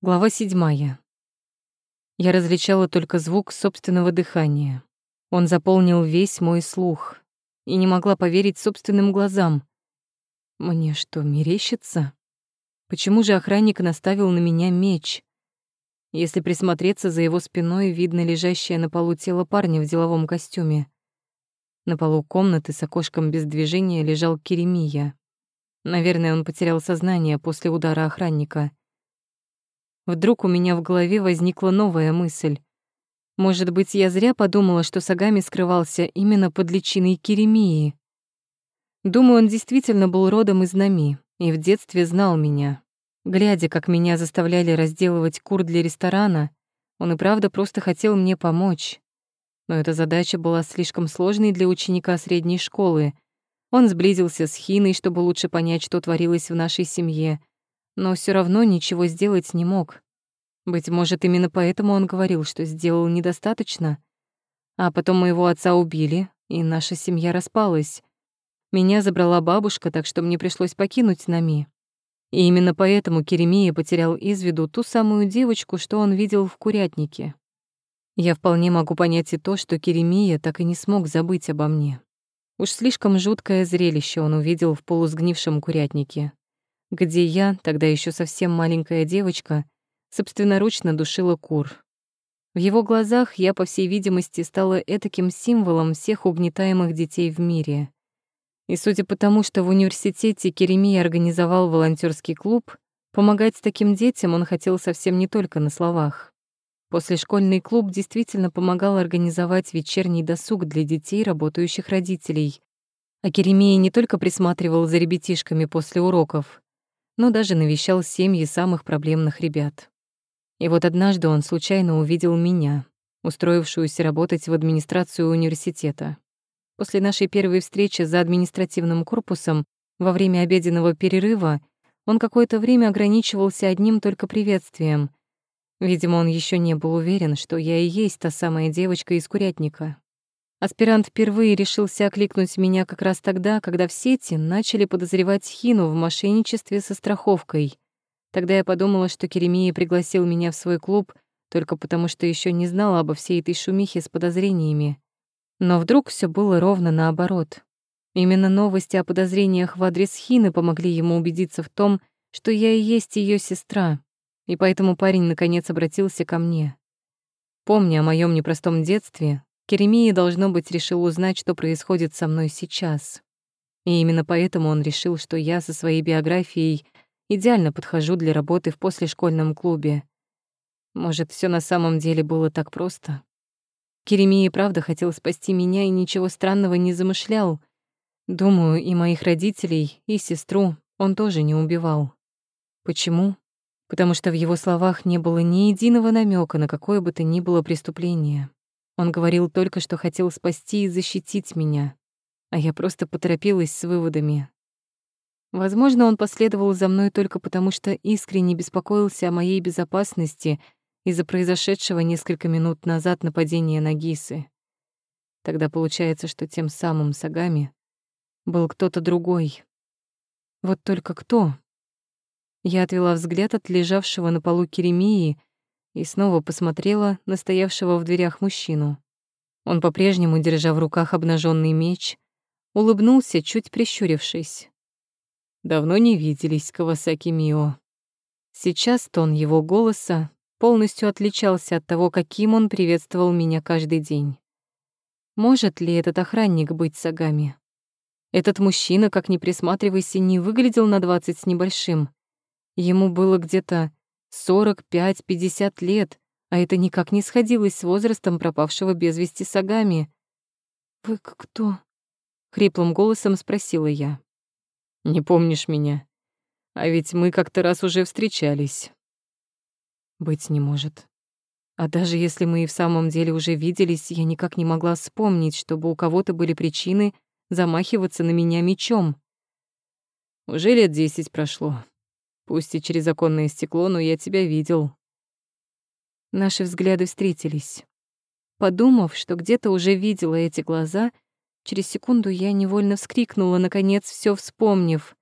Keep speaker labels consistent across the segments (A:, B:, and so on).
A: Глава седьмая. Я различала только звук собственного дыхания. Он заполнил весь мой слух и не могла поверить собственным глазам. Мне что, мерещится? Почему же охранник наставил на меня меч? Если присмотреться за его спиной, видно лежащее на полу тело парня в деловом костюме. На полу комнаты с окошком без движения лежал Керемия. Наверное, он потерял сознание после удара охранника. Вдруг у меня в голове возникла новая мысль. Может быть, я зря подумала, что Сагами скрывался именно под личиной Керемии. Думаю, он действительно был родом из Нами и в детстве знал меня. Глядя, как меня заставляли разделывать кур для ресторана, он и правда просто хотел мне помочь. Но эта задача была слишком сложной для ученика средней школы. Он сблизился с Хиной, чтобы лучше понять, что творилось в нашей семье, но все равно ничего сделать не мог. Быть может, именно поэтому он говорил, что сделал недостаточно. А потом моего отца убили, и наша семья распалась. Меня забрала бабушка, так что мне пришлось покинуть Нами. И именно поэтому Керемия потерял из виду ту самую девочку, что он видел в курятнике. Я вполне могу понять и то, что Керемия так и не смог забыть обо мне. Уж слишком жуткое зрелище он увидел в полусгнившем курятнике где я, тогда еще совсем маленькая девочка, собственноручно душила кур. В его глазах я, по всей видимости, стала этаким символом всех угнетаемых детей в мире. И судя по тому, что в университете Керемия организовал волонтерский клуб, помогать таким детям он хотел совсем не только на словах. Послешкольный клуб действительно помогал организовать вечерний досуг для детей, работающих родителей. А Керемия не только присматривал за ребятишками после уроков, но даже навещал семьи самых проблемных ребят. И вот однажды он случайно увидел меня, устроившуюся работать в администрацию университета. После нашей первой встречи за административным корпусом во время обеденного перерыва он какое-то время ограничивался одним только приветствием. Видимо, он еще не был уверен, что я и есть та самая девочка из курятника. Аспирант впервые решился окликнуть меня как раз тогда, когда в сети начали подозревать Хину в мошенничестве со страховкой. Тогда я подумала, что Керемия пригласил меня в свой клуб только потому, что еще не знала обо всей этой шумихе с подозрениями. Но вдруг все было ровно наоборот. Именно новости о подозрениях в адрес Хины помогли ему убедиться в том, что я и есть ее сестра, и поэтому парень наконец обратился ко мне. Помня о моем непростом детстве, Керемия, должно быть, решил узнать, что происходит со мной сейчас. И именно поэтому он решил, что я со своей биографией идеально подхожу для работы в послешкольном клубе. Может, все на самом деле было так просто? Керемия правда хотел спасти меня и ничего странного не замышлял. Думаю, и моих родителей, и сестру он тоже не убивал. Почему? Потому что в его словах не было ни единого намека на какое бы то ни было преступление. Он говорил только, что хотел спасти и защитить меня, а я просто поторопилась с выводами. Возможно, он последовал за мной только потому, что искренне беспокоился о моей безопасности из-за произошедшего несколько минут назад нападения на Гисы. Тогда получается, что тем самым Сагами был кто-то другой. Вот только кто? Я отвела взгляд от лежавшего на полу Керемии и снова посмотрела на стоявшего в дверях мужчину. Он по-прежнему, держа в руках обнаженный меч, улыбнулся, чуть прищурившись. «Давно не виделись, Кавасаки Мио». Сейчас тон его голоса полностью отличался от того, каким он приветствовал меня каждый день. Может ли этот охранник быть Сагами? Этот мужчина, как ни присматривайся, не выглядел на двадцать с небольшим. Ему было где-то 45-50 лет, а это никак не сходилось с возрастом пропавшего без вести Сагами. «Вы кто?» — хриплым голосом спросила я. «Не помнишь меня? А ведь мы как-то раз уже встречались». «Быть не может. А даже если мы и в самом деле уже виделись, я никак не могла вспомнить, чтобы у кого-то были причины замахиваться на меня мечом». «Уже лет десять прошло», Пусть и через оконное стекло, но я тебя видел». Наши взгляды встретились. Подумав, что где-то уже видела эти глаза, через секунду я невольно вскрикнула, наконец все вспомнив.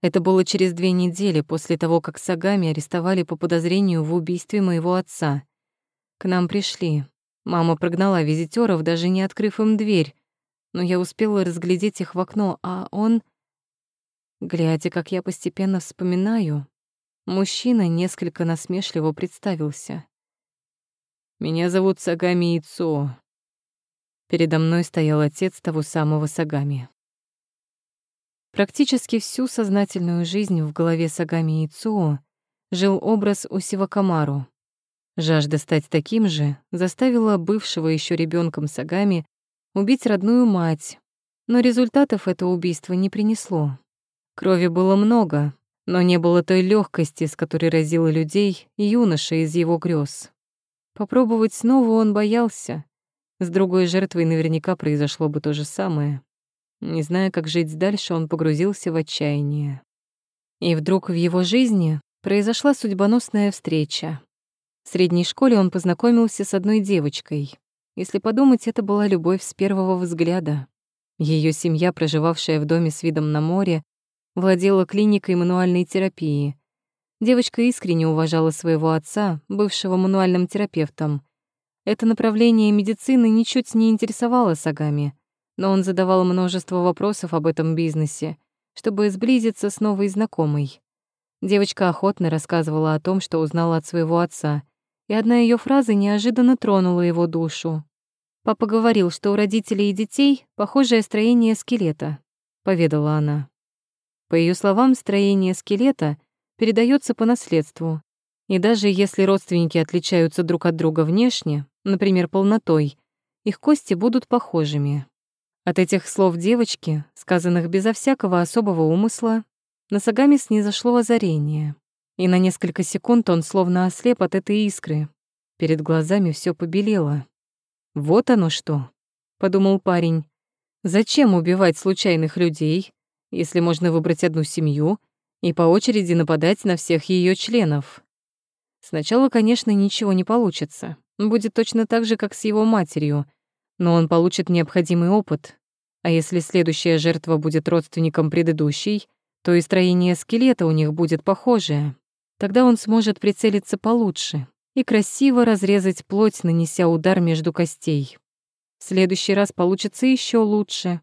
A: Это было через две недели после того, как Сагами арестовали по подозрению в убийстве моего отца. К нам пришли. Мама прогнала визитеров, даже не открыв им дверь, но я успела разглядеть их в окно, а он... Глядя, как я постепенно вспоминаю, мужчина несколько насмешливо представился. «Меня зовут Сагами Ицо». Передо мной стоял отец того самого Сагами. Практически всю сознательную жизнь в голове Сагами Ицуо жил образ Усива Камару. Жажда стать таким же заставила бывшего еще ребенком Сагами убить родную мать, но результатов это убийство не принесло. Крови было много, но не было той легкости, с которой разило людей юноша из его грез. Попробовать снова он боялся. С другой жертвой наверняка произошло бы то же самое. Не зная, как жить дальше, он погрузился в отчаяние. И вдруг в его жизни произошла судьбоносная встреча. В средней школе он познакомился с одной девочкой. Если подумать, это была любовь с первого взгляда. Ее семья, проживавшая в доме с видом на море, владела клиникой мануальной терапии. Девочка искренне уважала своего отца, бывшего мануальным терапевтом. Это направление медицины ничуть не интересовало Сагами — но он задавал множество вопросов об этом бизнесе, чтобы сблизиться с новой знакомой. Девочка охотно рассказывала о том, что узнала от своего отца, и одна ее фраза неожиданно тронула его душу. «Папа говорил, что у родителей и детей похожее строение скелета», — поведала она. По ее словам, строение скелета передается по наследству, и даже если родственники отличаются друг от друга внешне, например, полнотой, их кости будут похожими. От этих слов девочки, сказанных безо всякого особого умысла, на Сагами снизошло озарение. И на несколько секунд он словно ослеп от этой искры. Перед глазами все побелело. «Вот оно что», — подумал парень. «Зачем убивать случайных людей, если можно выбрать одну семью и по очереди нападать на всех ее членов?» Сначала, конечно, ничего не получится. Будет точно так же, как с его матерью, но он получит необходимый опыт, а если следующая жертва будет родственником предыдущей, то и строение скелета у них будет похожее. Тогда он сможет прицелиться получше и красиво разрезать плоть, нанеся удар между костей. В следующий раз получится еще лучше.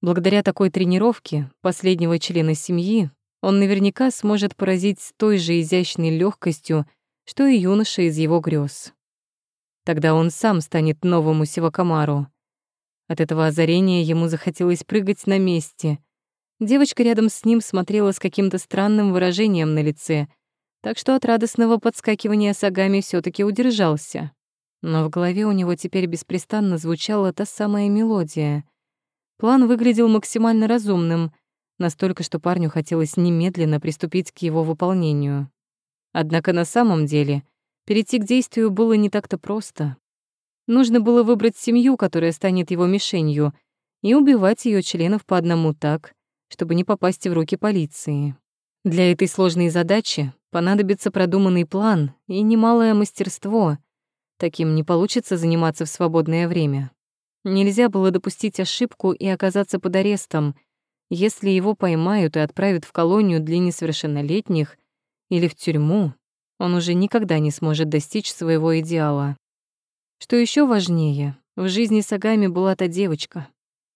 A: Благодаря такой тренировке последнего члена семьи он наверняка сможет поразить с той же изящной легкостью, что и юноша из его грез. Тогда он сам станет новым Сивакамару, от этого озарения ему захотелось прыгать на месте. Девочка рядом с ним смотрела с каким-то странным выражением на лице, так что от радостного подскакивания Сагами все таки удержался. Но в голове у него теперь беспрестанно звучала та самая мелодия. План выглядел максимально разумным, настолько, что парню хотелось немедленно приступить к его выполнению. Однако на самом деле перейти к действию было не так-то просто. Нужно было выбрать семью, которая станет его мишенью, и убивать ее членов по одному так, чтобы не попасть в руки полиции. Для этой сложной задачи понадобится продуманный план и немалое мастерство. Таким не получится заниматься в свободное время. Нельзя было допустить ошибку и оказаться под арестом. Если его поймают и отправят в колонию для несовершеннолетних или в тюрьму, он уже никогда не сможет достичь своего идеала. Что еще важнее, в жизни Сагами была та девочка.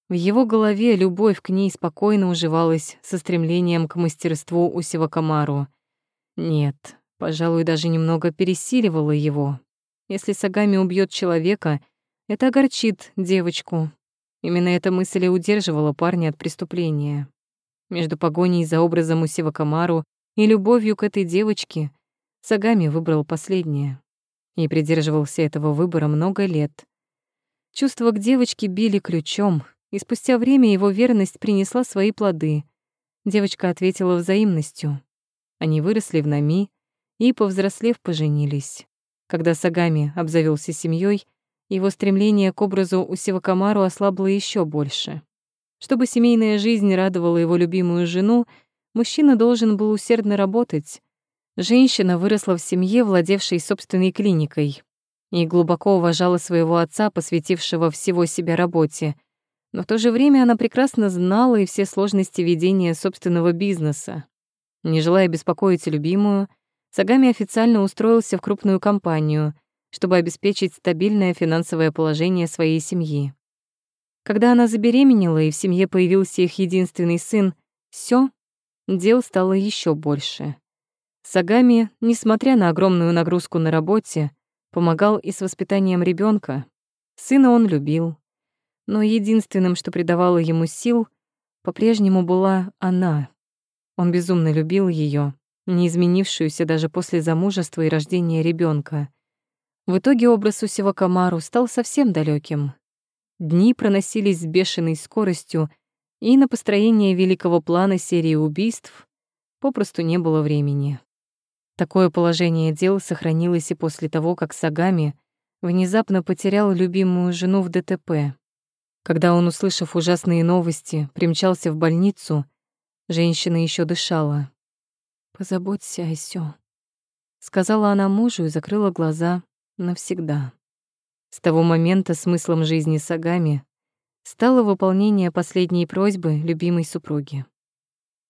A: В его голове любовь к ней спокойно уживалась со стремлением к мастерству у Сивакамару. Нет, пожалуй, даже немного пересиливало его. Если Сагами убьет человека, это огорчит девочку. Именно эта мысль и удерживала парня от преступления. Между погоней за образом у Сивакамару и любовью к этой девочке Сагами выбрал последнее и придерживался этого выбора много лет. Чувства к девочке били ключом, и спустя время его верность принесла свои плоды. Девочка ответила взаимностью. Они выросли в Нами и, повзрослев, поженились. Когда Сагами обзавелся семьей, его стремление к образу у Сивакамару ослабло еще больше. Чтобы семейная жизнь радовала его любимую жену, мужчина должен был усердно работать, Женщина выросла в семье, владевшей собственной клиникой, и глубоко уважала своего отца, посвятившего всего себя работе. Но в то же время она прекрасно знала и все сложности ведения собственного бизнеса. Не желая беспокоить любимую, Сагами официально устроился в крупную компанию, чтобы обеспечить стабильное финансовое положение своей семьи. Когда она забеременела и в семье появился их единственный сын, все, дел стало еще больше. Сагами, несмотря на огромную нагрузку на работе, помогал и с воспитанием ребенка. Сына он любил. Но единственным, что придавало ему сил, по-прежнему была она. Он безумно любил ее, не изменившуюся даже после замужества и рождения ребенка. В итоге образ Усева Камару стал совсем далеким. Дни проносились с бешеной скоростью, и на построение великого плана серии убийств попросту не было времени. Такое положение дел сохранилось и после того, как Сагами внезапно потерял любимую жену в ДТП. Когда он, услышав ужасные новости, примчался в больницу, женщина еще дышала. «Позаботься о сё», — сказала она мужу и закрыла глаза навсегда. С того момента смыслом жизни Сагами стало выполнение последней просьбы любимой супруги.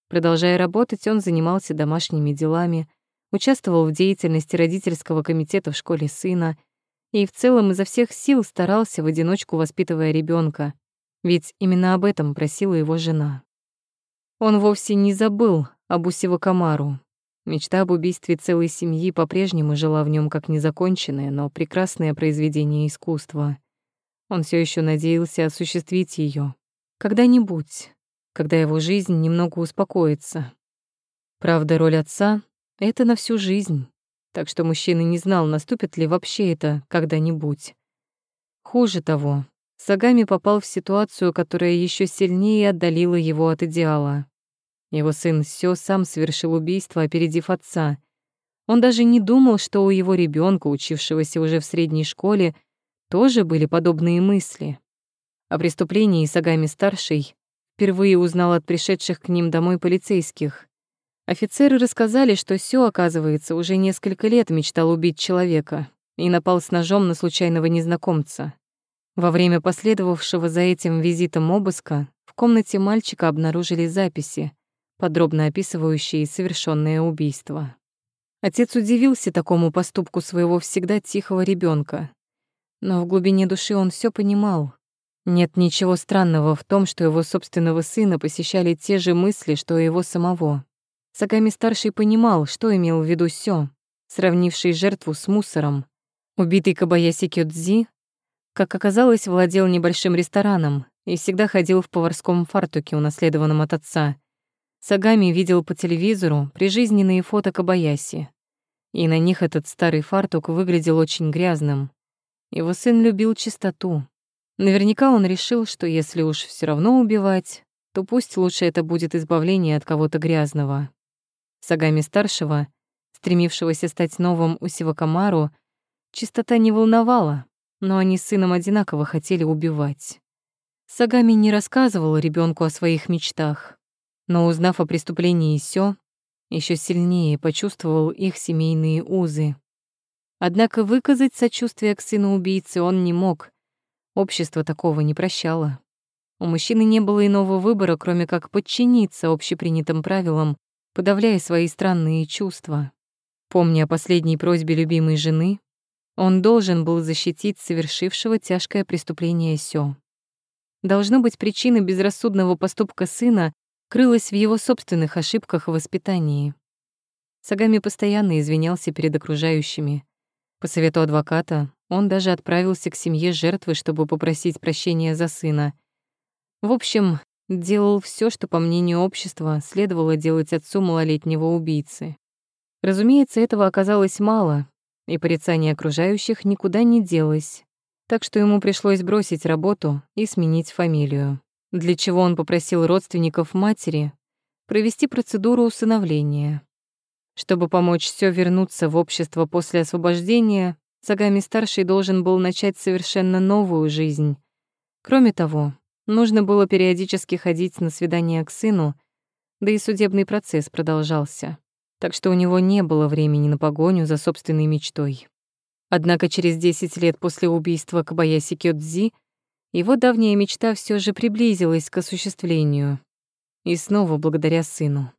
A: Продолжая работать, он занимался домашними делами, участвовал в деятельности родительского комитета в школе сына и в целом изо всех сил старался в одиночку воспитывая ребенка, ведь именно об этом просила его жена. Он вовсе не забыл об Усева Камару. Мечта об убийстве целой семьи по-прежнему жила в нем как незаконченное, но прекрасное произведение искусства. Он все еще надеялся осуществить ее когда-нибудь, когда его жизнь немного успокоится. Правда, роль отца — это на всю жизнь, так что мужчина не знал, наступит ли вообще это когда-нибудь. Хуже того, Сагами попал в ситуацию, которая еще сильнее отдалила его от идеала. Его сын все сам совершил убийство, опередив отца. Он даже не думал, что у его ребенка, учившегося уже в средней школе, тоже были подобные мысли. О преступлении Сагами-старший впервые узнал от пришедших к ним домой полицейских. Офицеры рассказали, что Сё, оказывается, уже несколько лет мечтал убить человека и напал с ножом на случайного незнакомца. Во время последовавшего за этим визитом обыска в комнате мальчика обнаружили записи, подробно описывающие совершенное убийство. Отец удивился такому поступку своего всегда тихого ребенка, но в глубине души он все понимал. Нет ничего странного в том, что его собственного сына посещали те же мысли, что и его самого. Сагами-старший понимал, что имел в виду Сё, сравнивший жертву с мусором. Убитый Кабаяси Кёдзи как оказалось, владел небольшим рестораном и всегда ходил в поварском фартуке, унаследованном от отца. Сагами видел по телевизору прижизненные фото Кабаяси, и на них этот старый фартук выглядел очень грязным. Его сын любил чистоту. Наверняка он решил, что если уж все равно убивать, то пусть лучше это будет избавление от кого-то грязного. Сагами-старшего, стремившегося стать новым Усивакамару, чистота не волновала, но они с сыном одинаково хотели убивать. Сагами не рассказывал ребенку о своих мечтах, но, узнав о преступлении Сё, еще сильнее почувствовал их семейные узы. Однако выказать сочувствие к сыну убийцы он не мог. Общество такого не прощало. У мужчины не было иного выбора, кроме как подчиниться общепринятым правилам, подавляя свои странные чувства. Помня о последней просьбе любимой жены, он должен был защитить совершившего тяжкое преступление Сё. Должно быть, причина безрассудного поступка сына крылась в его собственных ошибках в воспитании. Сагами постоянно извинялся перед окружающими. По совету адвоката он даже отправился к семье жертвы, чтобы попросить прощения за сына. В общем, делал все, что, по мнению общества, следовало делать отцу малолетнего убийцы. Разумеется, этого оказалось мало, и порицание окружающих никуда не делось, так что ему пришлось бросить работу и сменить фамилию, для чего он попросил родственников матери провести процедуру усыновления. Чтобы помочь все вернуться в общество после освобождения, Сагами-старший должен был начать совершенно новую жизнь. Кроме того, нужно было периодически ходить на свидания к сыну, да и судебный процесс продолжался так что у него не было времени на погоню за собственной мечтой. Однако через 10 лет после убийства Кабаяси Кёдзи Его давняя мечта все же приблизилась к осуществлению. И снова благодаря сыну.